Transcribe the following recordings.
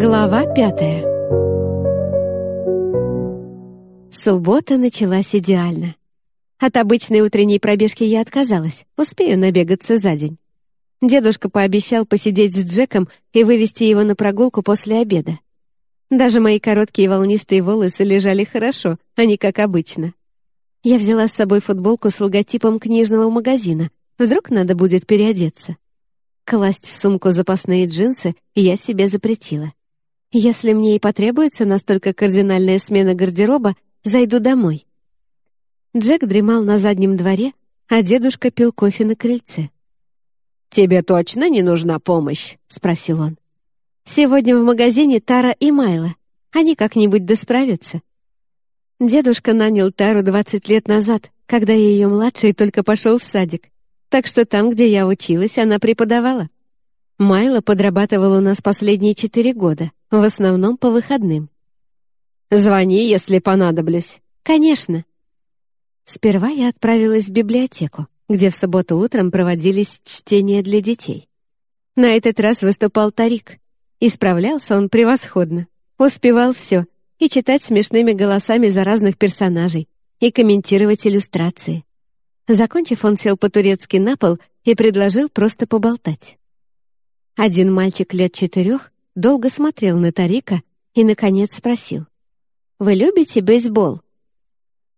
Глава пятая Суббота началась идеально. От обычной утренней пробежки я отказалась, успею набегаться за день. Дедушка пообещал посидеть с Джеком и вывести его на прогулку после обеда. Даже мои короткие волнистые волосы лежали хорошо, а не как обычно. Я взяла с собой футболку с логотипом книжного магазина. Вдруг надо будет переодеться. Класть в сумку запасные джинсы я себе запретила. Если мне и потребуется настолько кардинальная смена гардероба, зайду домой. Джек дремал на заднем дворе, а дедушка пил кофе на крыльце. «Тебе точно не нужна помощь?» — спросил он. «Сегодня в магазине Тара и Майла. Они как-нибудь досправятся». Дедушка нанял Тару 20 лет назад, когда ее младший только пошел в садик. Так что там, где я училась, она преподавала. Майла подрабатывала у нас последние четыре года, в основном по выходным. «Звони, если понадоблюсь». «Конечно». Сперва я отправилась в библиотеку, где в субботу утром проводились чтения для детей. На этот раз выступал Тарик. Исправлялся он превосходно. Успевал все — и читать смешными голосами за разных персонажей, и комментировать иллюстрации. Закончив, он сел по-турецки на пол и предложил просто поболтать. Один мальчик лет четырех долго смотрел на Тарика и, наконец, спросил. «Вы любите бейсбол?»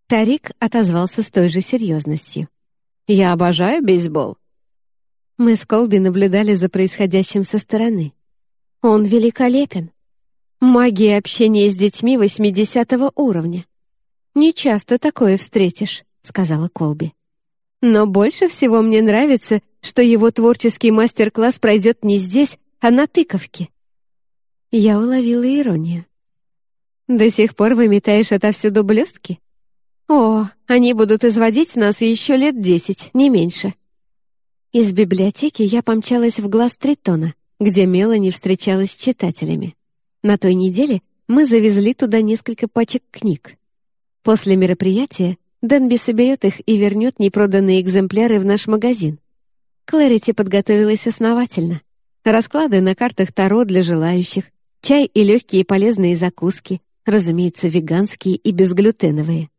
Тарик отозвался с той же серьезностью. «Я обожаю бейсбол». Мы с Колби наблюдали за происходящим со стороны. Он великолепен. Магия общения с детьми 80 уровня. «Не часто такое встретишь», — сказала Колби. «Но больше всего мне нравится, что его творческий мастер-класс пройдет не здесь, а на тыковке. Я уловила иронию. До сих пор выметаешь отовсюду блестки? О, они будут изводить нас еще лет десять, не меньше. Из библиотеки я помчалась в глаз Тритона, где Мелани встречалась с читателями. На той неделе мы завезли туда несколько пачек книг. После мероприятия Денби соберет их и вернет непроданные экземпляры в наш магазин. Клэрити подготовилась основательно. Расклады на картах Таро для желающих, чай и легкие полезные закуски, разумеется, веганские и безглютеновые.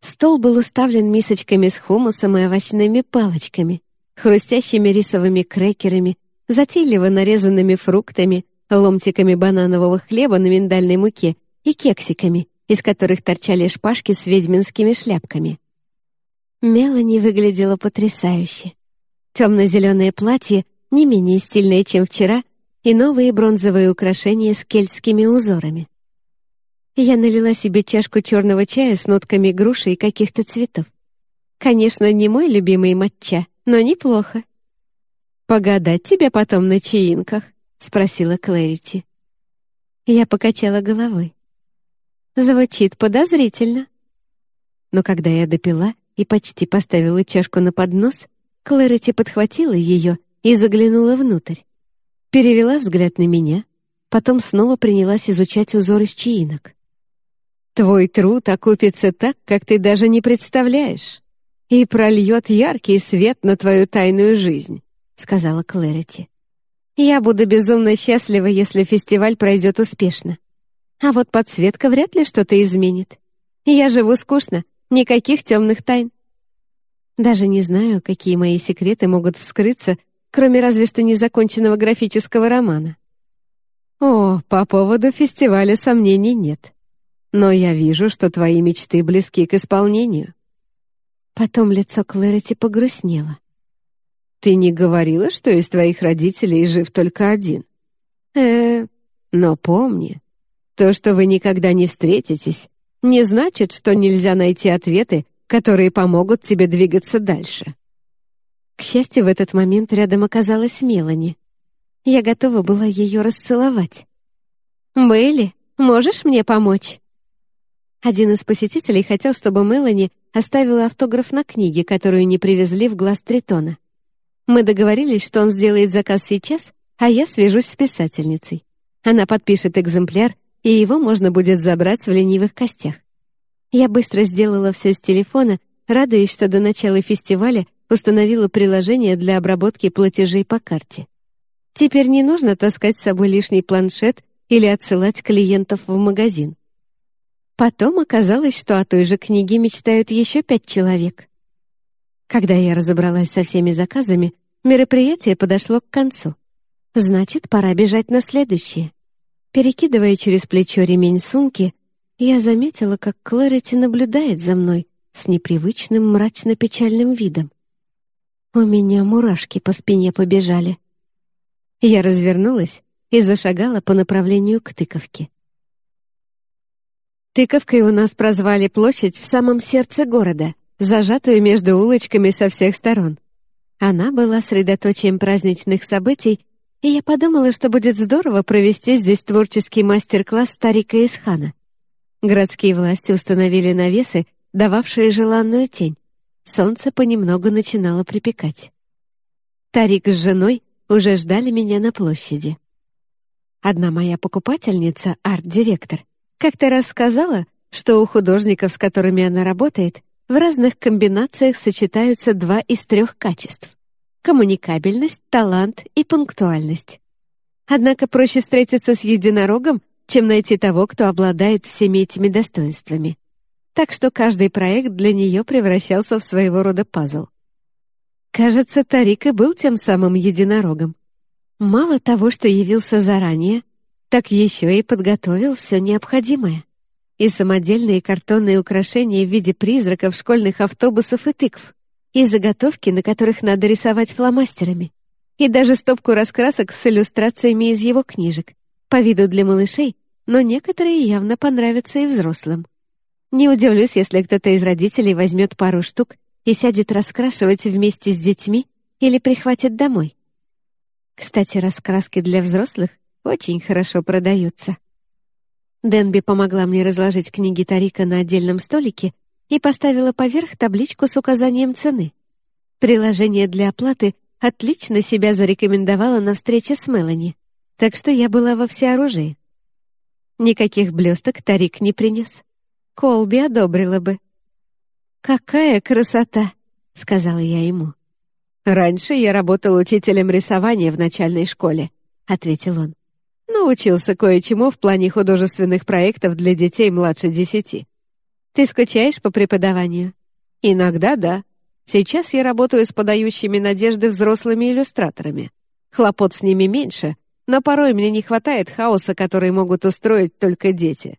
Стол был уставлен мисочками с хумусом и овощными палочками, хрустящими рисовыми крекерами, затейливо нарезанными фруктами, ломтиками бананового хлеба на миндальной муке и кексиками, из которых торчали шпажки с ведьминскими шляпками. Мелани выглядела потрясающе. Темно-зеленое платье, не менее стильное, чем вчера, и новые бронзовые украшения с кельтскими узорами. Я налила себе чашку черного чая с нотками груши и каких-то цветов. Конечно, не мой любимый матча, но неплохо. «Погадать тебя потом на чаинках?» — спросила Клэрити. Я покачала головой. Звучит подозрительно. Но когда я допила и почти поставила чашку на поднос, Клэрити подхватила ее и заглянула внутрь. Перевела взгляд на меня, потом снова принялась изучать узор из чаинок. «Твой труд окупится так, как ты даже не представляешь, и прольет яркий свет на твою тайную жизнь», — сказала Клэрити. «Я буду безумно счастлива, если фестиваль пройдет успешно. А вот подсветка вряд ли что-то изменит. Я живу скучно, никаких темных тайн. Даже не знаю, какие мои секреты могут вскрыться, кроме разве что незаконченного графического романа. О, по поводу фестиваля сомнений нет. Но я вижу, что твои мечты близки к исполнению. Потом лицо Клэрити погрустнело. Ты не говорила, что из твоих родителей жив только один? Э, но помни, то, что вы никогда не встретитесь, не значит, что нельзя найти ответы которые помогут тебе двигаться дальше. К счастью, в этот момент рядом оказалась Мелани. Я готова была ее расцеловать. «Бейли, можешь мне помочь?» Один из посетителей хотел, чтобы Мелани оставила автограф на книге, которую не привезли в глаз Тритона. Мы договорились, что он сделает заказ сейчас, а я свяжусь с писательницей. Она подпишет экземпляр, и его можно будет забрать в ленивых костях. Я быстро сделала все с телефона, радуясь, что до начала фестиваля установила приложение для обработки платежей по карте. Теперь не нужно таскать с собой лишний планшет или отсылать клиентов в магазин. Потом оказалось, что о той же книге мечтают еще пять человек. Когда я разобралась со всеми заказами, мероприятие подошло к концу. Значит, пора бежать на следующее. Перекидывая через плечо ремень сумки, я заметила, как Клэрити наблюдает за мной с непривычным мрачно-печальным видом. У меня мурашки по спине побежали. Я развернулась и зашагала по направлению к тыковке. Тыковкой у нас прозвали площадь в самом сердце города, зажатую между улочками со всех сторон. Она была средоточием праздничных событий, и я подумала, что будет здорово провести здесь творческий мастер-класс Тарика Исхана. Городские власти установили навесы, дававшие желанную тень. Солнце понемногу начинало припекать. Тарик с женой уже ждали меня на площади. Одна моя покупательница, арт-директор, как-то рассказала, что у художников, с которыми она работает, в разных комбинациях сочетаются два из трех качеств — коммуникабельность, талант и пунктуальность. Однако проще встретиться с единорогом, чем найти того, кто обладает всеми этими достоинствами. Так что каждый проект для нее превращался в своего рода пазл. Кажется, Тарик и был тем самым единорогом. Мало того, что явился заранее, так еще и подготовил все необходимое. И самодельные картонные украшения в виде призраков, школьных автобусов и тыкв, и заготовки, на которых надо рисовать фломастерами, и даже стопку раскрасок с иллюстрациями из его книжек, по виду для малышей, но некоторые явно понравятся и взрослым. Не удивлюсь, если кто-то из родителей возьмет пару штук и сядет раскрашивать вместе с детьми или прихватит домой. Кстати, раскраски для взрослых очень хорошо продаются. Денби помогла мне разложить книги Тарика на отдельном столике и поставила поверх табличку с указанием цены. Приложение для оплаты отлично себя зарекомендовало на встрече с Мелани, так что я была во всеоружии. Никаких блесток Тарик не принес. Колби одобрила бы. «Какая красота!» — сказала я ему. «Раньше я работал учителем рисования в начальной школе», — ответил он. «Научился кое-чему в плане художественных проектов для детей младше десяти. Ты скучаешь по преподаванию?» «Иногда да. Сейчас я работаю с подающими надежды взрослыми иллюстраторами. Хлопот с ними меньше, но порой мне не хватает хаоса, который могут устроить только дети.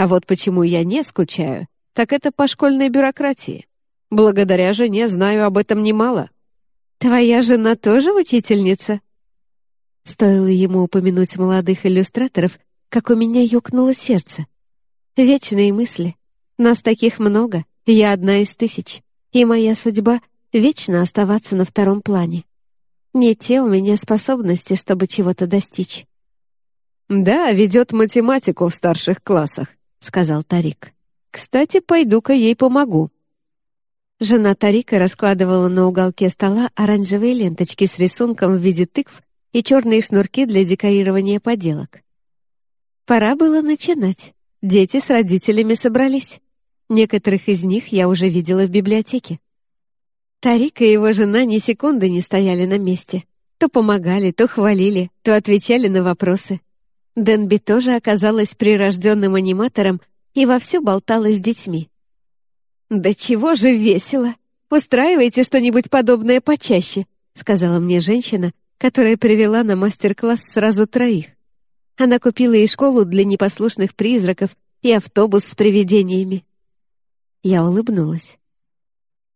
А вот почему я не скучаю, так это по школьной бюрократии. Благодаря жене знаю об этом немало. Твоя жена тоже учительница? Стоило ему упомянуть молодых иллюстраторов, как у меня ёкнуло сердце. Вечные мысли. Нас таких много, я одна из тысяч, и моя судьба — вечно оставаться на втором плане. Не те у меня способности, чтобы чего-то достичь. «Да, ведет математику в старших классах», — сказал Тарик. Кстати, пойду-ка ей помогу». Жена Тарика раскладывала на уголке стола оранжевые ленточки с рисунком в виде тыкв и черные шнурки для декорирования поделок. Пора было начинать. Дети с родителями собрались. Некоторых из них я уже видела в библиотеке. Тарик и его жена ни секунды не стояли на месте. То помогали, то хвалили, то отвечали на вопросы. Денби тоже оказалась прирожденным аниматором и вовсю болтала с детьми. «Да чего же весело! Устраивайте что-нибудь подобное почаще», сказала мне женщина, которая привела на мастер-класс сразу троих. Она купила и школу для непослушных призраков, и автобус с привидениями. Я улыбнулась.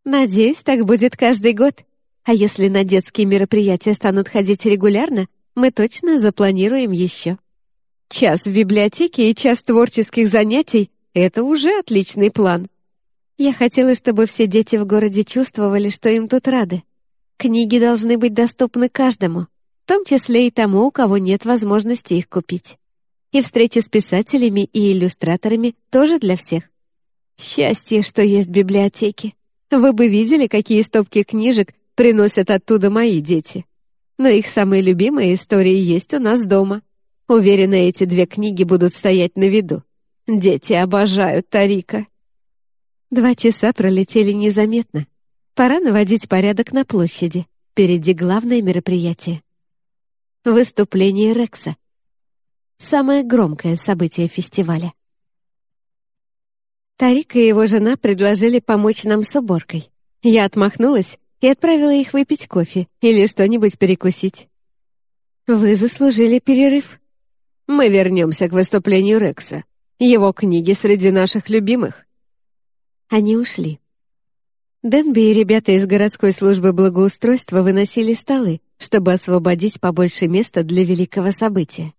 «Надеюсь, так будет каждый год. А если на детские мероприятия станут ходить регулярно, мы точно запланируем еще». Час в библиотеке и час творческих занятий — это уже отличный план. Я хотела, чтобы все дети в городе чувствовали, что им тут рады. Книги должны быть доступны каждому, в том числе и тому, у кого нет возможности их купить. И встречи с писателями и иллюстраторами тоже для всех. Счастье, что есть библиотеки. Вы бы видели, какие стопки книжек приносят оттуда мои дети. Но их самые любимые истории есть у нас дома. Уверена, эти две книги будут стоять на виду. Дети обожают Тарика. Два часа пролетели незаметно. Пора наводить порядок на площади. Впереди главное мероприятие. Выступление Рекса. самое громкое событие фестиваля. Тарик и его жена предложили помочь нам с уборкой. Я отмахнулась и отправила их выпить кофе или что-нибудь перекусить. «Вы заслужили перерыв». «Мы вернемся к выступлению Рекса. Его книги среди наших любимых». Они ушли. Денби и ребята из городской службы благоустройства выносили столы, чтобы освободить побольше места для великого события.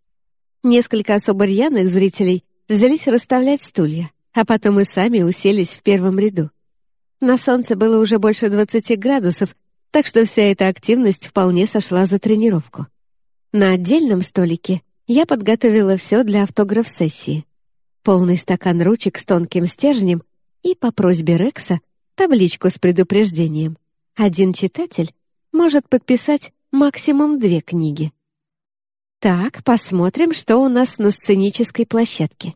Несколько особо рьяных зрителей взялись расставлять стулья, а потом и сами уселись в первом ряду. На солнце было уже больше 20 градусов, так что вся эта активность вполне сошла за тренировку. На отдельном столике я подготовила все для автограф-сессии. Полный стакан ручек с тонким стержнем и, по просьбе Рекса, табличку с предупреждением. Один читатель может подписать максимум две книги. Так, посмотрим, что у нас на сценической площадке.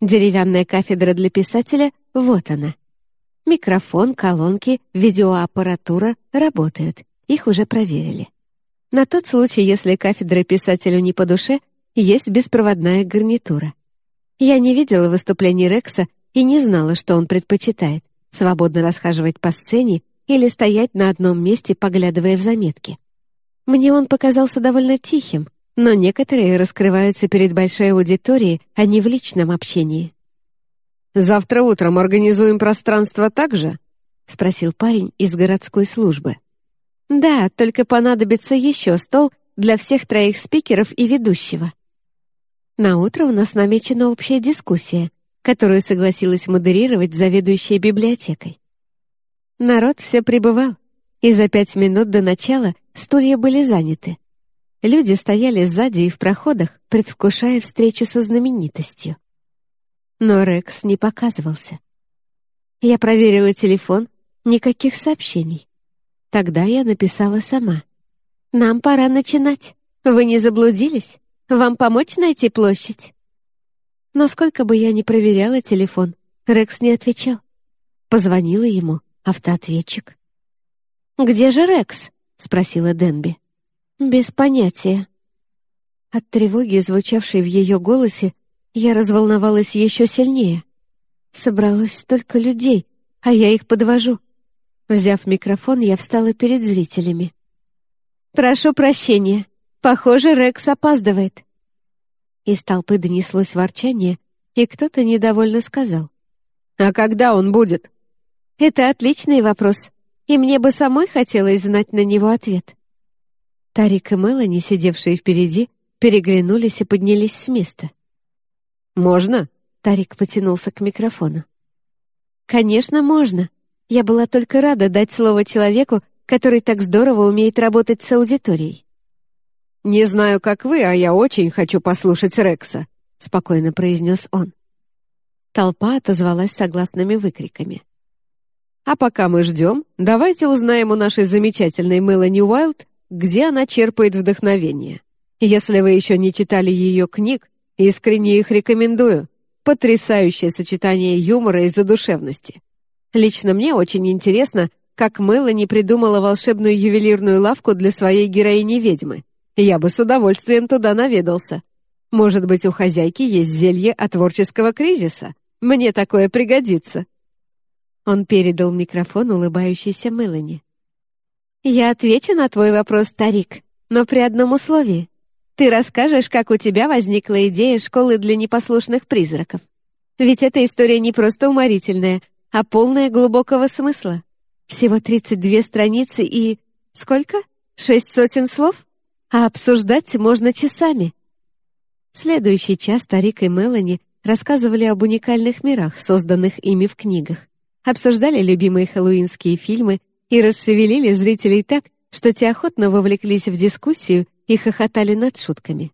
Деревянная кафедра для писателя — вот она. Микрофон, колонки, видеоаппаратура работают. Их уже проверили. На тот случай, если кафедра писателю не по душе, есть беспроводная гарнитура. Я не видела выступлений Рекса и не знала, что он предпочитает — свободно расхаживать по сцене или стоять на одном месте, поглядывая в заметки. Мне он показался довольно тихим, но некоторые раскрываются перед большой аудиторией, а не в личном общении. «Завтра утром организуем пространство так же?» — спросил парень из городской службы. «Да, только понадобится еще стол для всех троих спикеров и ведущего». На утро у нас намечена общая дискуссия, которую согласилась модерировать заведующая библиотекой. Народ все прибывал, и за пять минут до начала стулья были заняты. Люди стояли сзади и в проходах, предвкушая встречу со знаменитостью но Рекс не показывался. Я проверила телефон, никаких сообщений. Тогда я написала сама. «Нам пора начинать. Вы не заблудились? Вам помочь найти площадь?» Но сколько бы я ни проверяла телефон, Рекс не отвечал. Позвонила ему автоответчик. «Где же Рекс?» — спросила Денби. «Без понятия». От тревоги, звучавшей в ее голосе, я разволновалась еще сильнее. Собралось столько людей, а я их подвожу. Взяв микрофон, я встала перед зрителями. «Прошу прощения. Похоже, Рекс опаздывает». Из толпы донеслось ворчание, и кто-то недовольно сказал. «А когда он будет?» «Это отличный вопрос, и мне бы самой хотелось знать на него ответ». Тарик и Мелани, сидевшие впереди, переглянулись и поднялись с места. «Можно?» — Тарик потянулся к микрофону. «Конечно, можно. Я была только рада дать слово человеку, который так здорово умеет работать с аудиторией». «Не знаю, как вы, а я очень хочу послушать Рекса», — спокойно произнес он. Толпа отозвалась согласными выкриками. «А пока мы ждем, давайте узнаем у нашей замечательной Мелани Уайлд, где она черпает вдохновение. Если вы еще не читали ее книг, Искренне их рекомендую. Потрясающее сочетание юмора и задушевности. Лично мне очень интересно, как Мелани придумала волшебную ювелирную лавку для своей героини-ведьмы. Я бы с удовольствием туда наведался. Может быть, у хозяйки есть зелье от творческого кризиса? Мне такое пригодится». Он передал микрофон улыбающейся Мелани. «Я отвечу на твой вопрос, Тарик, но при одном условии. Ты расскажешь, как у тебя возникла идея школы для непослушных призраков. Ведь эта история не просто уморительная, а полная глубокого смысла. Всего 32 страницы и... Сколько? Шесть сотен слов? А обсуждать можно часами. Следующий час Тарик и Мелани рассказывали об уникальных мирах, созданных ими в книгах, обсуждали любимые хэллоуинские фильмы и расшевелили зрителей так, что те охотно вовлеклись в дискуссию и хохотали над шутками.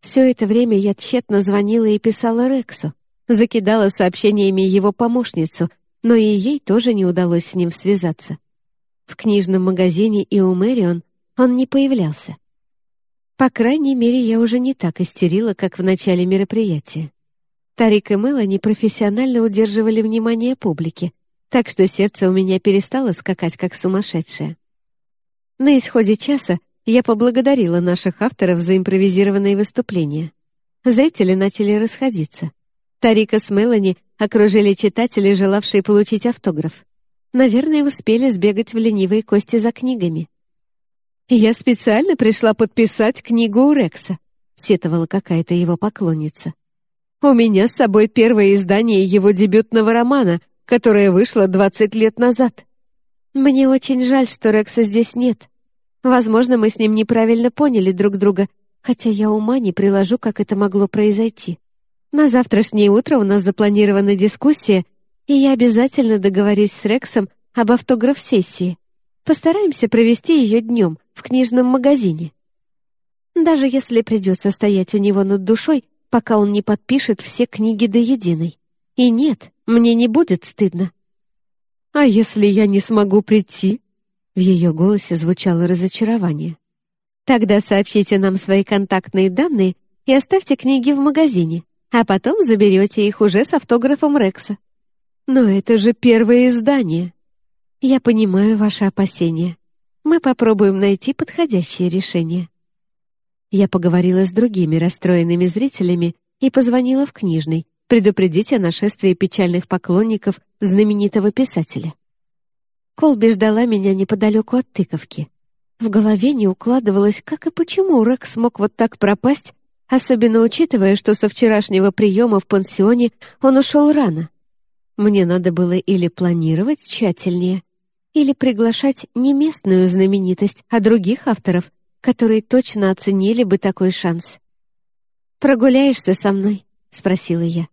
Все это время я тщетно звонила и писала Рексу, закидала сообщениями его помощницу, но и ей тоже не удалось с ним связаться. В книжном магазине и у Мэрион он не появлялся. По крайней мере, я уже не так истерила, как в начале мероприятия. Тарик и Мелани профессионально удерживали внимание публики, так что сердце у меня перестало скакать, как сумасшедшее. На исходе часа я поблагодарила наших авторов за импровизированные выступления. Зрители начали расходиться. Тарика с Мелани окружили читатели, желавшие получить автограф. Наверное, успели сбегать в ленивые кости за книгами. «Я специально пришла подписать книгу у Рекса», — сетовала какая-то его поклонница. «У меня с собой первое издание его дебютного романа, которое вышло 20 лет назад. Мне очень жаль, что Рекса здесь нет. Возможно, мы с ним неправильно поняли друг друга, хотя я ума не приложу, как это могло произойти. На завтрашнее утро у нас запланирована дискуссия, и я обязательно договорюсь с Рексом об автограф-сессии. Постараемся провести ее днем в книжном магазине. Даже если придется стоять у него над душой, пока он не подпишет все книги до единой. И нет, мне не будет стыдно. «А если я не смогу прийти?» В ее голосе звучало разочарование. «Тогда сообщите нам свои контактные данные и оставьте книги в магазине, а потом заберете их уже с автографом Рекса. «Но это же первое издание!» «Я понимаю ваши опасения. Мы попробуем найти подходящее решение». Я поговорила с другими расстроенными зрителями и позвонила в книжный, предупредить о нашествии печальных поклонников знаменитого писателя. Колби ждала меня неподалеку от тыковки. В голове не укладывалось, как и почему Рекс смог вот так пропасть, особенно учитывая, что со вчерашнего приема в пансионе он ушел рано. Мне надо было или планировать тщательнее, или приглашать не местную знаменитость, а других авторов, которые точно оценили бы такой шанс. «Прогуляешься со мной?» — спросила я.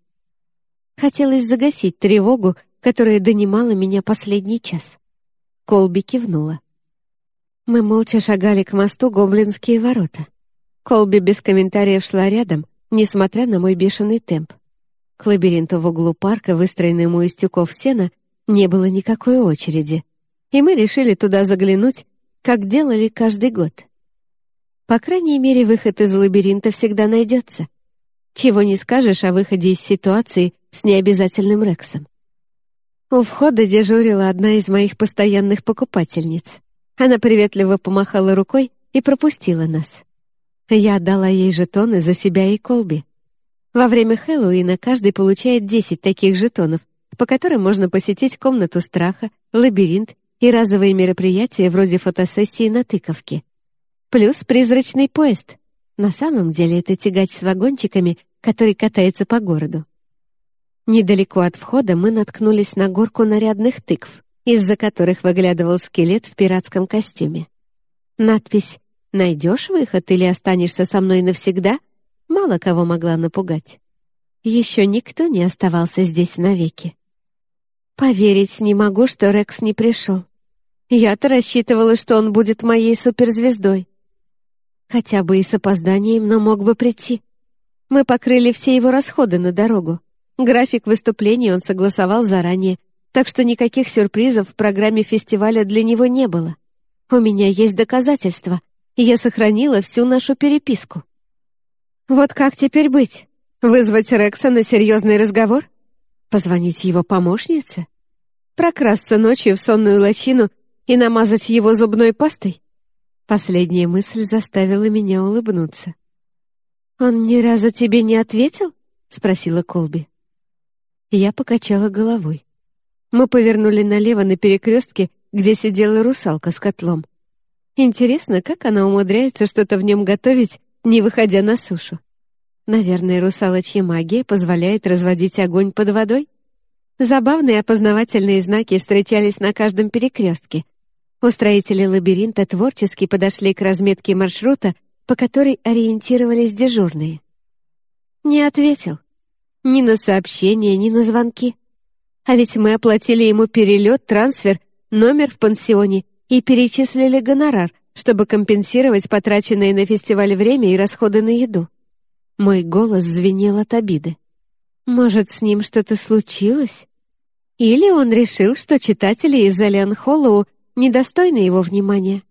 Хотелось загасить тревогу, которая донимала меня последний час. Колби кивнула. Мы молча шагали к мосту Гоблинские ворота. Колби без комментариев шла рядом, несмотря на мой бешеный темп. К лабиринту в углу парка, выстроенному из тюков сена, не было никакой очереди, и мы решили туда заглянуть, как делали каждый год. По крайней мере, выход из лабиринта всегда найдется. Чего не скажешь о выходе из ситуации с необязательным Рексом. У входа дежурила одна из моих постоянных покупательниц. Она приветливо помахала рукой и пропустила нас. Я отдала ей жетоны за себя и Колби. Во время Хэллоуина каждый получает 10 таких жетонов, по которым можно посетить комнату страха, лабиринт и разовые мероприятия вроде фотосессии на тыковке. Плюс призрачный поезд. На самом деле это тягач с вагончиками, который катается по городу. Недалеко от входа мы наткнулись на горку нарядных тыкв, из-за которых выглядывал скелет в пиратском костюме. Надпись «Найдешь выход или останешься со мной навсегда?» мало кого могла напугать. Еще никто не оставался здесь навеки. Поверить не могу, что Рекс не пришел. Я-то рассчитывала, что он будет моей суперзвездой. Хотя бы и с опозданием, но мог бы прийти. Мы покрыли все его расходы на дорогу. График выступлений он согласовал заранее, так что никаких сюрпризов в программе фестиваля для него не было. У меня есть доказательства, и я сохранила всю нашу переписку. Вот как теперь быть? Вызвать Рекса на серьезный разговор? Позвонить его помощнице? Прокрасться ночью в сонную лощину и намазать его зубной пастой? Последняя мысль заставила меня улыбнуться. «Он ни разу тебе не ответил?» — спросила Колби. Я покачала головой. Мы повернули налево на перекрестке, где сидела русалка с котлом. Интересно, как она умудряется что-то в нем готовить не выходя на сушу. Наверное, русалочья магия позволяет разводить огонь под водой? Забавные опознавательные знаки встречались на каждом перекрестке. Устроители лабиринта творчески подошли к разметке маршрута, по которой ориентировались дежурные. Не ответил. Ни на сообщения, ни на звонки. А ведь мы оплатили ему перелет, трансфер, номер в пансионе и перечислили гонорар, чтобы компенсировать потраченное на фестиваль время и расходы на еду. Мой голос звенел от обиды. Может, с ним что-то случилось? Или он решил, что читатели из Алиан Холлоу недостойны его внимания?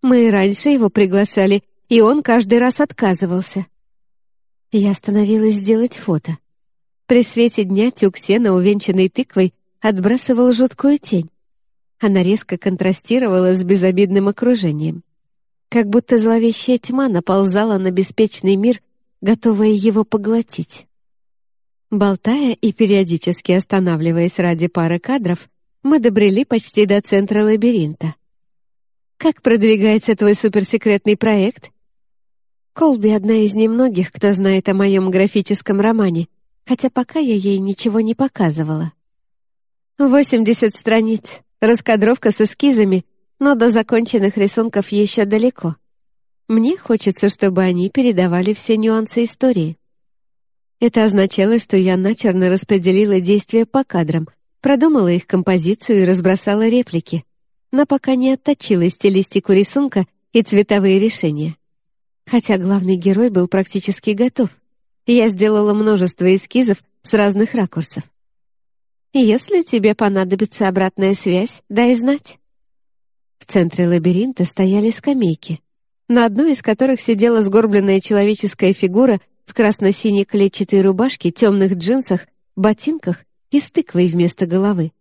Мы и раньше его приглашали, и он каждый раз отказывался. Я остановилась сделать фото. При свете дня тюк сена, увенчанный тыквой, отбрасывал жуткую тень. Она резко контрастировала с безобидным окружением. Как будто зловещая тьма наползала на беспечный мир, готовая его поглотить. Болтая и периодически останавливаясь ради пары кадров, мы добрели почти до центра лабиринта. «Как продвигается твой суперсекретный проект?» Колби — одна из немногих, кто знает о моем графическом романе, хотя пока я ей ничего не показывала. 80 страниц, раскадровка с эскизами, но до законченных рисунков еще далеко. Мне хочется, чтобы они передавали все нюансы истории. Это означало, что я начерно распределила действия по кадрам, продумала их композицию и разбросала реплики, но пока не отточила стилистику рисунка и цветовые решения. Хотя главный герой был практически готов. Я сделала множество эскизов с разных ракурсов. Если тебе понадобится обратная связь, дай знать. В центре лабиринта стояли скамейки, на одной из которых сидела сгорбленная человеческая фигура в красно-синей клетчатой рубашке, темных джинсах, ботинках и с тыквой вместо головы.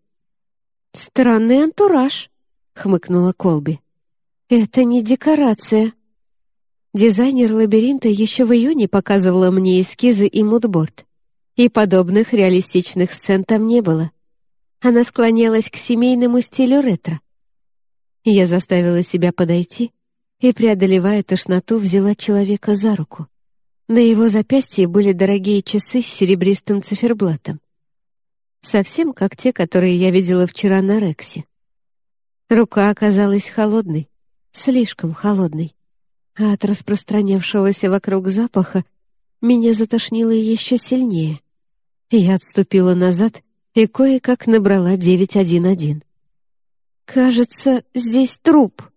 «Странный антураж», — хмыкнула Колби. «Это не декорация». Дизайнер лабиринта еще в июне показывала мне эскизы и мудборд. И подобных реалистичных сцен там не было. Она склонялась к семейному стилю ретро. Я заставила себя подойти и, преодолевая тошноту, взяла человека за руку. На его запястье были дорогие часы с серебристым циферблатом. Совсем как те, которые я видела вчера на Рексе. Рука оказалась холодной, слишком холодной. А от распространявшегося вокруг запаха меня затошнило еще сильнее. Я отступила назад и кое-как набрала 911. «Кажется, здесь труп»,